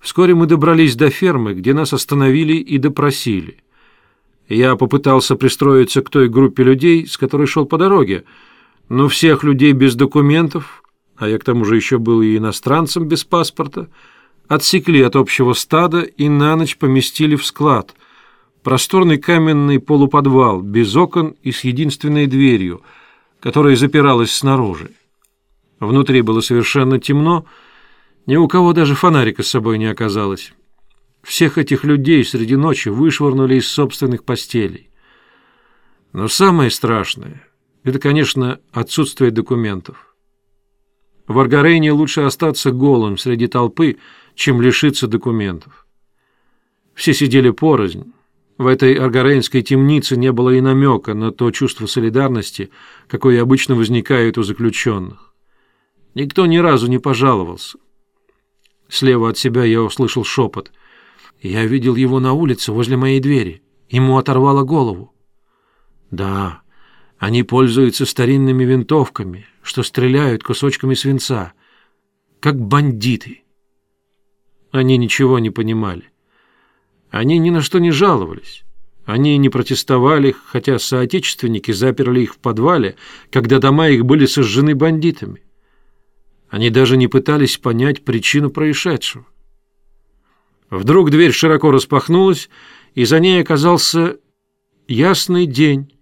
Вскоре мы добрались до фермы, где нас остановили и допросили. Я попытался пристроиться к той группе людей, с которой шел по дороге, но всех людей без документов, а я к тому же еще был и иностранцем без паспорта, отсекли от общего стада и на ночь поместили в склад, просторный каменный полуподвал, без окон и с единственной дверью, которая запиралась снаружи. Внутри было совершенно темно, ни у кого даже фонарика с собой не оказалось. Всех этих людей среди ночи вышвырнули из собственных постелей. Но самое страшное — это, конечно, отсутствие документов. В Аргарейне лучше остаться голым среди толпы, чем лишиться документов. Все сидели порознь. В этой аргарейнской темнице не было и намека на то чувство солидарности, какое обычно возникает у заключенных. Никто ни разу не пожаловался. Слева от себя я услышал шепот. Я видел его на улице возле моей двери. Ему оторвало голову. Да, они пользуются старинными винтовками, что стреляют кусочками свинца, как бандиты. Они ничего не понимали. Они ни на что не жаловались. Они не протестовали, хотя соотечественники заперли их в подвале, когда дома их были сожжены бандитами. Они даже не пытались понять причину происшедшего. Вдруг дверь широко распахнулась, и за ней оказался ясный день.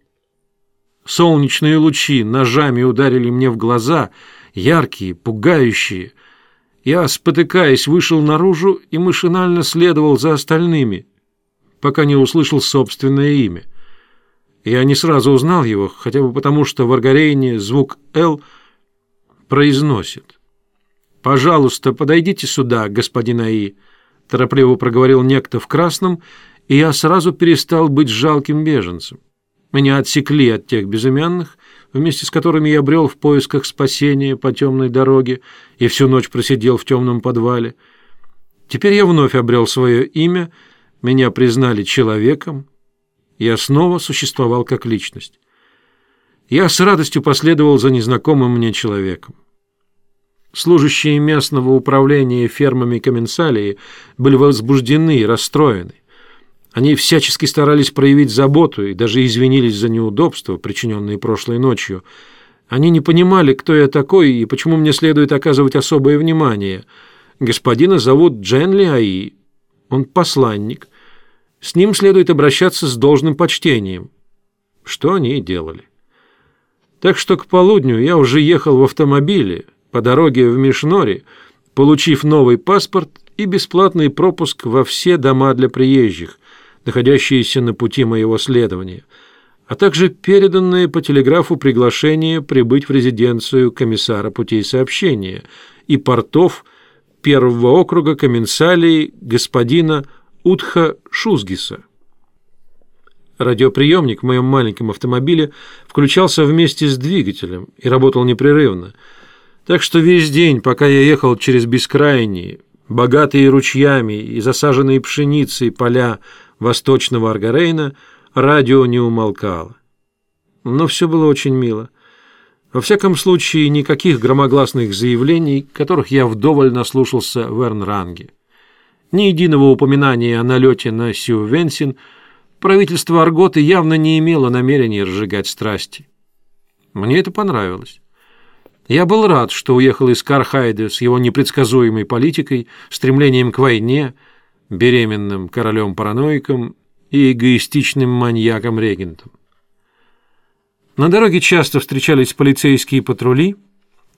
Солнечные лучи ножами ударили мне в глаза, яркие, пугающие. Я, спотыкаясь, вышел наружу и машинально следовал за остальными, пока не услышал собственное имя. Я не сразу узнал его, хотя бы потому, что в Аргарейне звук «Л» произносит. «Пожалуйста, подойдите сюда, господин Аи», — торопливо проговорил некто в красном, и я сразу перестал быть жалким беженцем. Меня отсекли от тех безымянных, вместе с которыми я брел в поисках спасения по темной дороге и всю ночь просидел в темном подвале. Теперь я вновь обрел свое имя, меня признали человеком, я снова существовал как личность. Я с радостью последовал за незнакомым мне человеком. Служащие местного управления фермами Комменсалии были возбуждены и расстроены. Они всячески старались проявить заботу и даже извинились за неудобства, причиненные прошлой ночью. Они не понимали, кто я такой и почему мне следует оказывать особое внимание. Господина зовут Дженли Аи. Он посланник. С ним следует обращаться с должным почтением. Что они и делали. Так что к полудню я уже ехал в автомобиле, по дороге в Мишнори, получив новый паспорт и бесплатный пропуск во все дома для приезжих, находящиеся на пути моего следования, а также переданное по телеграфу приглашение прибыть в резиденцию комиссара путей сообщения и портов первого округа Комменсалии господина Утха Шузгиса. Радиоприемник в моем маленьком автомобиле включался вместе с двигателем и работал непрерывно – так что весь день, пока я ехал через бескрайние, богатые ручьями и засаженные пшеницей поля восточного Аргарейна, радио не умолкало. Но все было очень мило. Во всяком случае, никаких громогласных заявлений, которых я вдоволь наслушался в Эрнранге. Ни единого упоминания о налете на Сиувенсин правительство Арготы явно не имело намерения разжигать страсти. Мне это понравилось. Я был рад, что уехал из Кархайда с его непредсказуемой политикой, стремлением к войне, беременным королем-параноиком и эгоистичным маньяком-регентом. На дороге часто встречались полицейские патрули,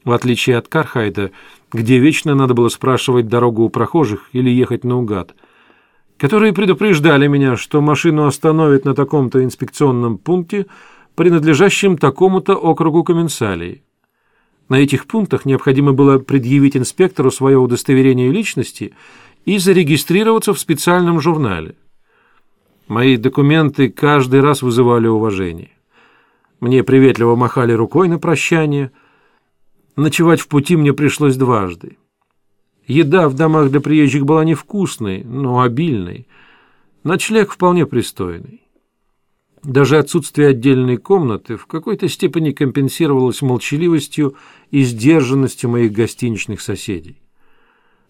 в отличие от Кархайда, где вечно надо было спрашивать дорогу у прохожих или ехать наугад, которые предупреждали меня, что машину остановят на таком-то инспекционном пункте, принадлежащем такому-то округу Комменсалии. На этих пунктах необходимо было предъявить инспектору свое удостоверение личности и зарегистрироваться в специальном журнале. Мои документы каждый раз вызывали уважение. Мне приветливо махали рукой на прощание. Ночевать в пути мне пришлось дважды. Еда в домах для приезжих была невкусной, но обильной. Ночлег вполне пристойный. Даже отсутствие отдельной комнаты в какой-то степени компенсировалось молчаливостью и сдержанностью моих гостиничных соседей.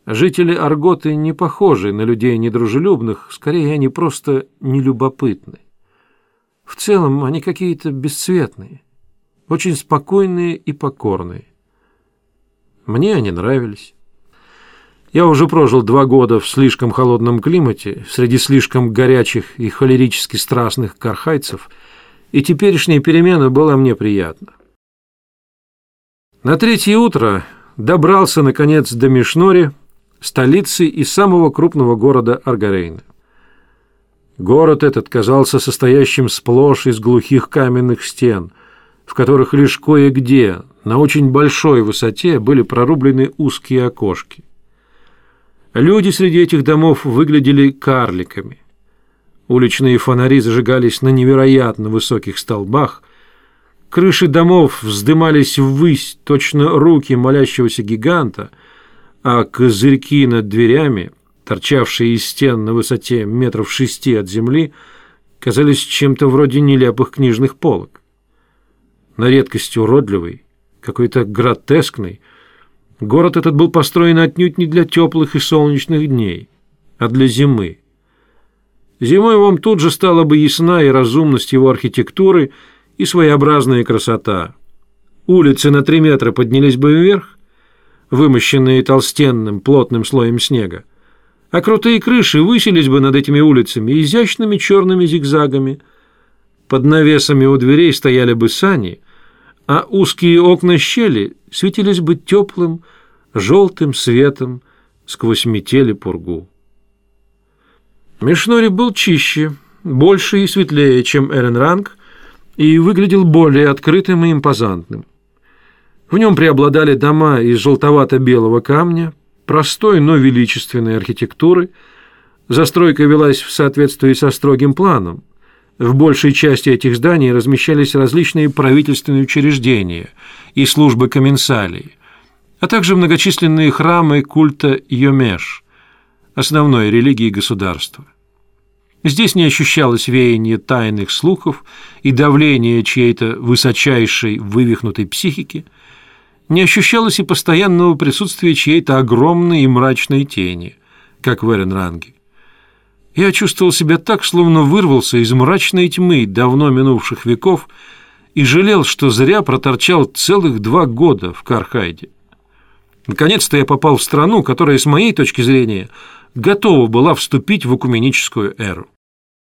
Жители Арготы не похожи на людей недружелюбных, скорее они просто нелюбопытны. В целом они какие-то бесцветные, очень спокойные и покорные. Мне они нравились. Я уже прожил два года в слишком холодном климате, среди слишком горячих и холерически страстных кархайцев, и теперешняя перемена была мне приятна. На третье утро добрался, наконец, до Мишнори, столицы и самого крупного города Аргарейна. Город этот казался состоящим сплошь из глухих каменных стен, в которых лишь кое-где, на очень большой высоте, были прорублены узкие окошки. Люди среди этих домов выглядели карликами. Уличные фонари зажигались на невероятно высоких столбах, крыши домов вздымались ввысь, точно руки молящегося гиганта, а козырьки над дверями, торчавшие из стен на высоте метров шести от земли, казались чем-то вроде нелепых книжных полок. На редкость уродливый, какой-то гротескный, Город этот был построен отнюдь не для теплых и солнечных дней, а для зимы. Зимой вам тут же стала бы ясна и разумность его архитектуры, и своеобразная красота. Улицы на три метра поднялись бы вверх, вымощенные толстенным плотным слоем снега, а крутые крыши высились бы над этими улицами изящными черными зигзагами. Под навесами у дверей стояли бы сани – а узкие окна щели светились бы теплым, желтым светом сквозь метели пургу. Мишнори был чище, больше и светлее, чем Эренранг, и выглядел более открытым и импозантным. В нем преобладали дома из желтовато-белого камня, простой, но величественной архитектуры. Застройка велась в соответствии со строгим планом. В большей части этих зданий размещались различные правительственные учреждения и службы комменсалии, а также многочисленные храмы культа Йомеш, основной религии государства. Здесь не ощущалось веяние тайных слухов и давления чьей-то высочайшей вывихнутой психики, не ощущалось и постоянного присутствия чьей-то огромной и мрачной тени, как в Эренранге. Я чувствовал себя так, словно вырвался из мрачной тьмы давно минувших веков и жалел, что зря проторчал целых два года в Кархайде. Наконец-то я попал в страну, которая, с моей точки зрения, готова была вступить в экуменическую эру.